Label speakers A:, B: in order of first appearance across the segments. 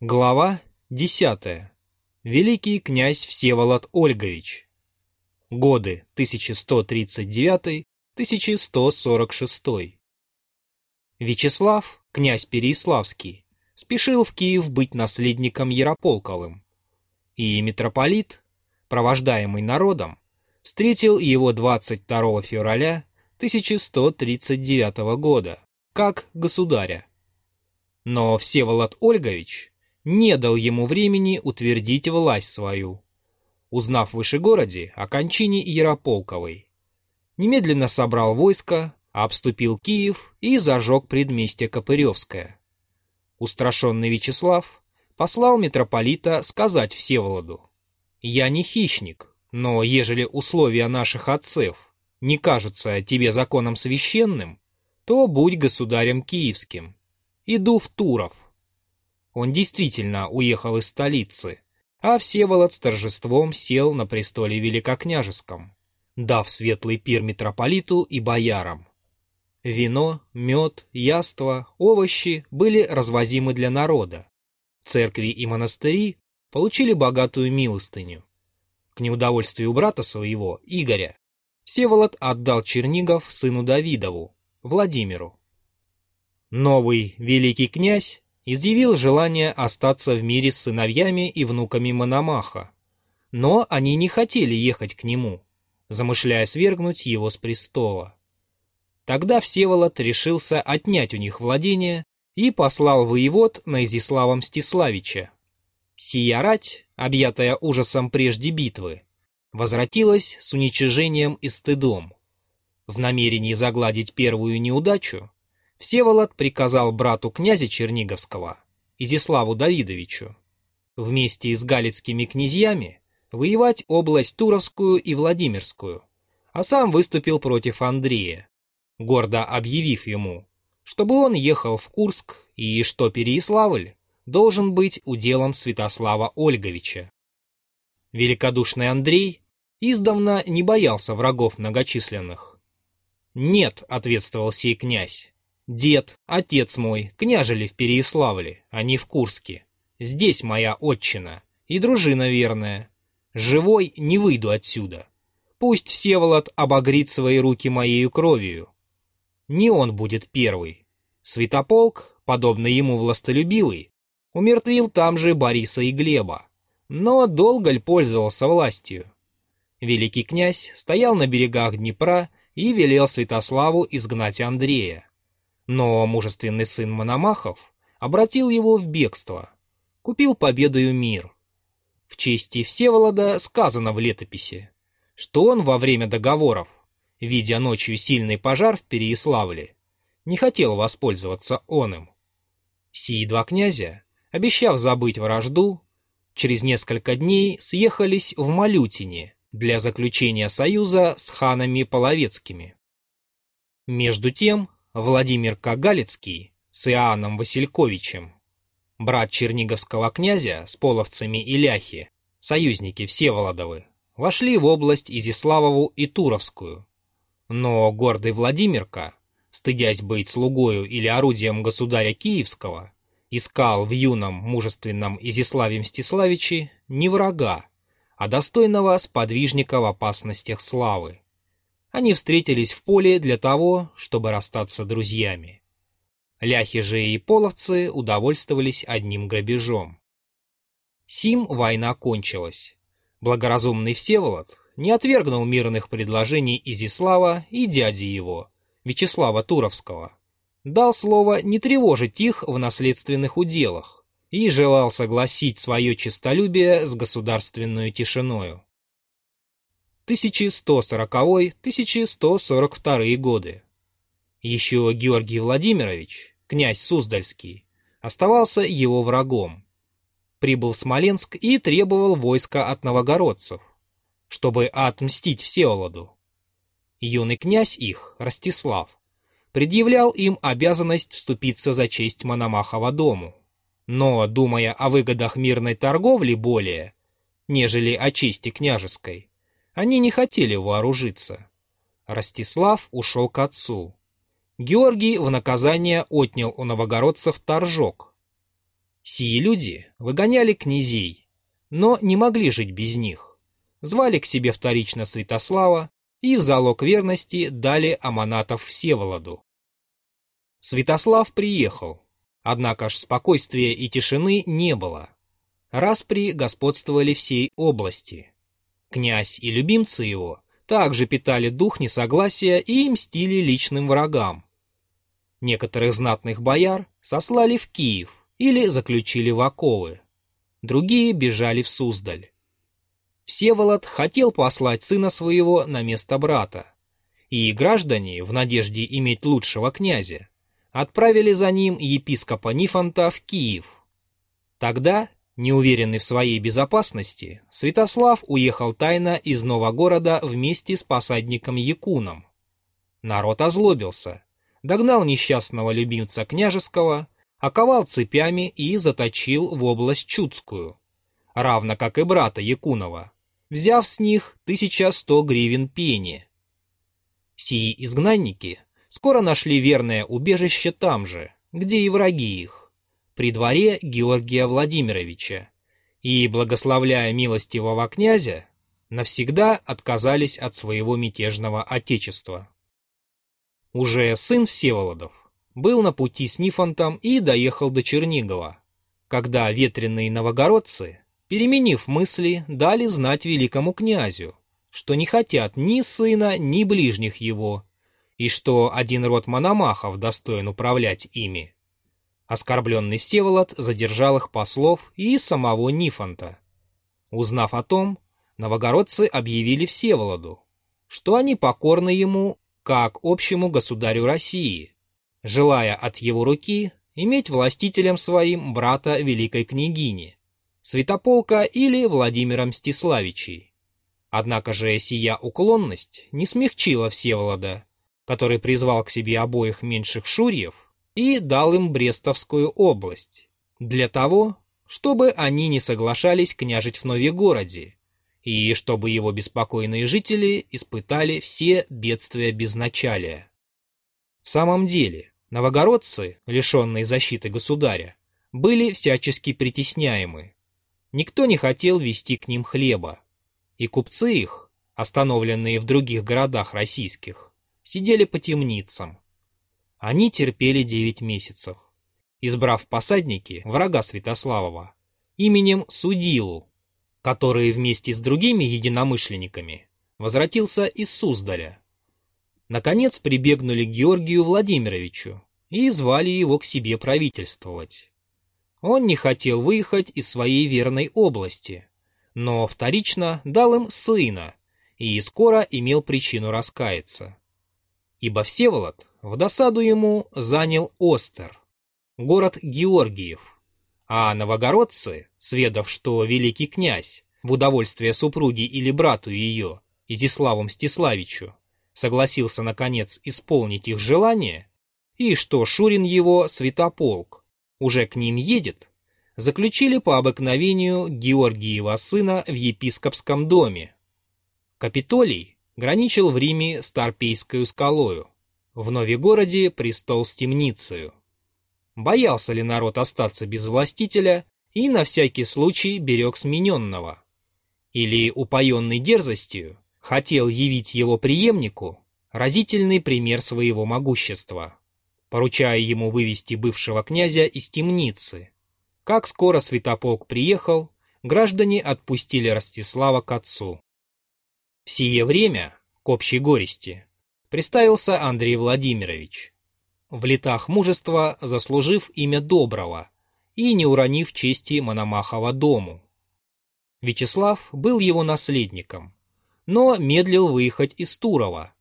A: Глава 10. Великий князь Всеволод Ольгович. Годы 1139-1146. Вячеслав, князь Переяславский, спешил в Киев быть наследником Ярополковым. И митрополит, провождаемый народом, встретил его 22 февраля 1139 года, как государя. Но Всеволод Ольгович не дал ему времени утвердить власть свою. Узнав в Вышегороде о кончине Ярополковой, немедленно собрал войско, обступил Киев и зажег предместье Копыревское. Устрашенный Вячеслав послал митрополита сказать Всеволоду, «Я не хищник, но ежели условия наших отцев не кажутся тебе законом священным, то будь государем киевским. Иду в Туров». Он действительно уехал из столицы, а Всеволод с торжеством сел на престоле великокняжеском, дав светлый пир митрополиту и боярам. Вино, мед, яства, овощи были развозимы для народа. Церкви и монастыри получили богатую милостыню. К неудовольствию брата своего, Игоря, Всеволод отдал Чернигов сыну Давидову, Владимиру. Новый великий князь изъявил желание остаться в мире с сыновьями и внуками Мономаха. Но они не хотели ехать к нему, замышляя свергнуть его с престола. Тогда Всеволод решился отнять у них владение и послал воевод на Изяслава Мстиславича. Сия рать, объятая ужасом прежде битвы, возвратилась с уничижением и стыдом. В намерении загладить первую неудачу Всеволод приказал брату князя Черниговского, Изиславу Давидовичу, вместе с галицкими князьями воевать область Туровскую и Владимирскую, а сам выступил против Андрея, гордо объявив ему, чтобы он ехал в Курск и что Переяславль должен быть уделом Святослава Ольговича. Великодушный Андрей издавна не боялся врагов многочисленных. «Нет», — ответствовал сей князь, Дед, отец мой, княжили в Переяславле, а не в Курске. Здесь моя отчина и дружина верная. Живой не выйду отсюда. Пусть Всеволод обогрит свои руки моею кровью. Не он будет первый. Святополк, подобно ему властолюбивый, умертвил там же Бориса и Глеба. Но долго ль пользовался властью? Великий князь стоял на берегах Днепра и велел Святославу изгнать Андрея. Но мужественный сын Мономахов обратил его в бегство, купил победою мир. В чести Всеволода сказано в летописи, что он во время договоров, видя ночью сильный пожар в Переяславле, не хотел воспользоваться он им. Сии два князя, обещав забыть вражду, через несколько дней съехались в Малютине для заключения союза с ханами Половецкими. Между тем, Владимир Кагалицкий с Иоанном Васильковичем, брат черниговского князя с половцами и ляхи, союзники Всеволодовы, вошли в область Изиславову и Туровскую. Но гордый Владимирка, стыдясь быть слугою или орудием государя Киевского, искал в юном мужественном Изиславе Мстиславиче не врага, а достойного сподвижника в опасностях славы. Они встретились в поле для того, чтобы расстаться друзьями. Ляхи же и половцы удовольствовались одним грабежом. Сим война кончилась. Благоразумный Всеволод не отвергнул мирных предложений Изислава и дяди его, Вячеслава Туровского. Дал слово не тревожить их в наследственных уделах и желал согласить свое честолюбие с государственную тишиною. 1140-1142 годы. Еще Георгий Владимирович, князь Суздальский, оставался его врагом. Прибыл в Смоленск и требовал войска от новогородцев, чтобы отмстить Всеволоду. Юный князь их, Ростислав, предъявлял им обязанность вступиться за честь Мономахова дому. Но, думая о выгодах мирной торговли более, нежели о чести княжеской, они не хотели вооружиться. Ростислав ушел к отцу. Георгий в наказание отнял у новогородцев торжок. Сии люди выгоняли князей, но не могли жить без них. Звали к себе вторично Святослава и в залог верности дали аманатов Всеволоду. Святослав приехал, однако ж спокойствия и тишины не было. Распри господствовали всей области. Князь и любимцы его также питали дух несогласия и мстили личным врагам. Некоторых знатных бояр сослали в Киев или заключили в оковы. Другие бежали в Суздаль. Всеволод хотел послать сына своего на место брата, и граждане, в надежде иметь лучшего князя, отправили за ним епископа Нифонта в Киев. Тогда, неуверенный в своей безопасности, Святослав уехал тайно из Новогорода вместе с посадником Якуном. Народ озлобился, догнал несчастного любимца княжеского, оковал цепями и заточил в область Чудскую, равно как и брата Якунова, взяв с них 1100 гривен пени. Сии изгнанники скоро нашли верное убежище там же, где и враги их, при дворе Георгия Владимировича, и, благословляя милостивого князя, навсегда отказались от своего мятежного отечества. Уже сын Всеволодов был на пути с Нифонтом и доехал до Чернигова, когда ветреные новогородцы, переменив мысли, дали знать великому князю, что не хотят ни сына, ни ближних его, и что один род мономахов достоин управлять ими. Оскорбленный Всеволод задержал их послов и самого Нифонта. Узнав о том, новогородцы объявили Всеволоду, что они покорны ему как общему государю России, желая от его руки иметь властителем своим брата великой княгини, Святополка или Владимира Мстиславичей. Однако же сия уклонность не смягчила Всеволода, который призвал к себе обоих меньших шурьев и дал им Брестовскую область, для того, чтобы они не соглашались княжить в Новегороде, и чтобы его беспокойные жители испытали все бедствия безначалия. В самом деле, новогородцы, лишенные защиты государя, были всячески притесняемы. Никто не хотел вести к ним хлеба, и купцы их, остановленные в других городах российских, сидели по темницам. Они терпели девять месяцев, избрав посадники врага Святославова именем Судилу, который вместе с другими единомышленниками возвратился из Суздаля. Наконец прибегнули к Георгию Владимировичу и звали его к себе правительствовать. Он не хотел выехать из своей верной области, но вторично дал им сына и скоро имел причину раскаяться ибо Всеволод в досаду ему занял Остер, город Георгиев, а новогородцы, сведав, что великий князь, в удовольствие супруги или брату ее, Изиславу Мстиславичу, согласился, наконец, исполнить их желание, и что Шурин его, Святополк, уже к ним едет, заключили по обыкновению Георгиева сына в епископском доме. Капитолий граничил в Риме с Тарпейскою скалою, в Новигороде престол с темницею. Боялся ли народ остаться без властителя и на всякий случай берег смененного? Или, упоенный дерзостью, хотел явить его преемнику разительный пример своего могущества, поручая ему вывести бывшего князя из темницы. Как скоро Святополк приехал, граждане отпустили Ростислава к отцу. В сие время, к общей горести, представился Андрей Владимирович. В летах мужества заслужив имя Доброго и не уронив чести Мономахова дому. Вячеслав был его наследником, но медлил выехать из Турова.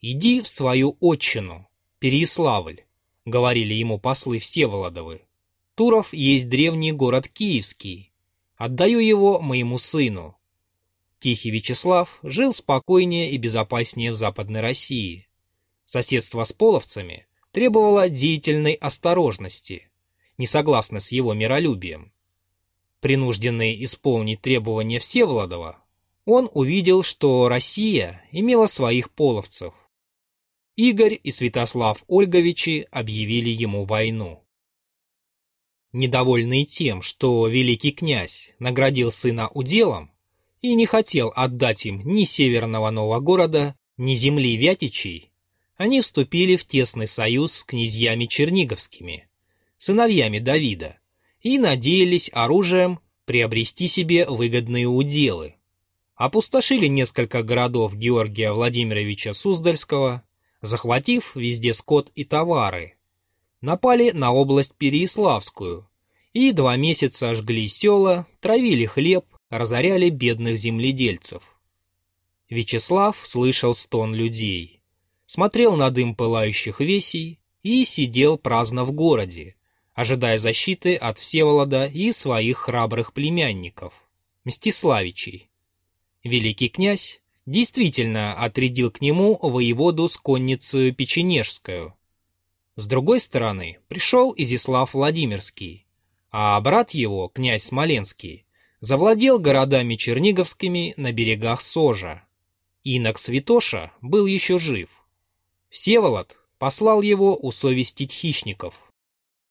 A: «Иди в свою отчину, Переяславль», — говорили ему послы Всеволодовы. «Туров есть древний город Киевский. Отдаю его моему сыну, Тихий Вячеслав жил спокойнее и безопаснее в Западной России. Соседство с половцами требовало деятельной осторожности, не согласно с его миролюбием. Принужденный исполнить требования Всеволодова, он увидел, что Россия имела своих половцев. Игорь и Святослав Ольговичи объявили ему войну. недовольный тем, что великий князь наградил сына уделом и не хотел отдать им ни северного нового города, ни земли Вятичей, они вступили в тесный союз с князьями черниговскими, сыновьями Давида, и надеялись оружием приобрести себе выгодные уделы. Опустошили несколько городов Георгия Владимировича Суздальского, захватив везде скот и товары. Напали на область Переяславскую и два месяца жгли села, травили хлеб, разоряли бедных земледельцев. Вячеслав слышал стон людей, смотрел на дым пылающих весей и сидел праздно в городе, ожидая защиты от Всеволода и своих храбрых племянников, Мстиславичей. Великий князь действительно отрядил к нему воеводу с конницей Печенежскую. С другой стороны пришел Изяслав Владимирский, а брат его, князь Смоленский, завладел городами Черниговскими на берегах Сожа. Инок Святоша был еще жив. Всеволод послал его усовестить хищников.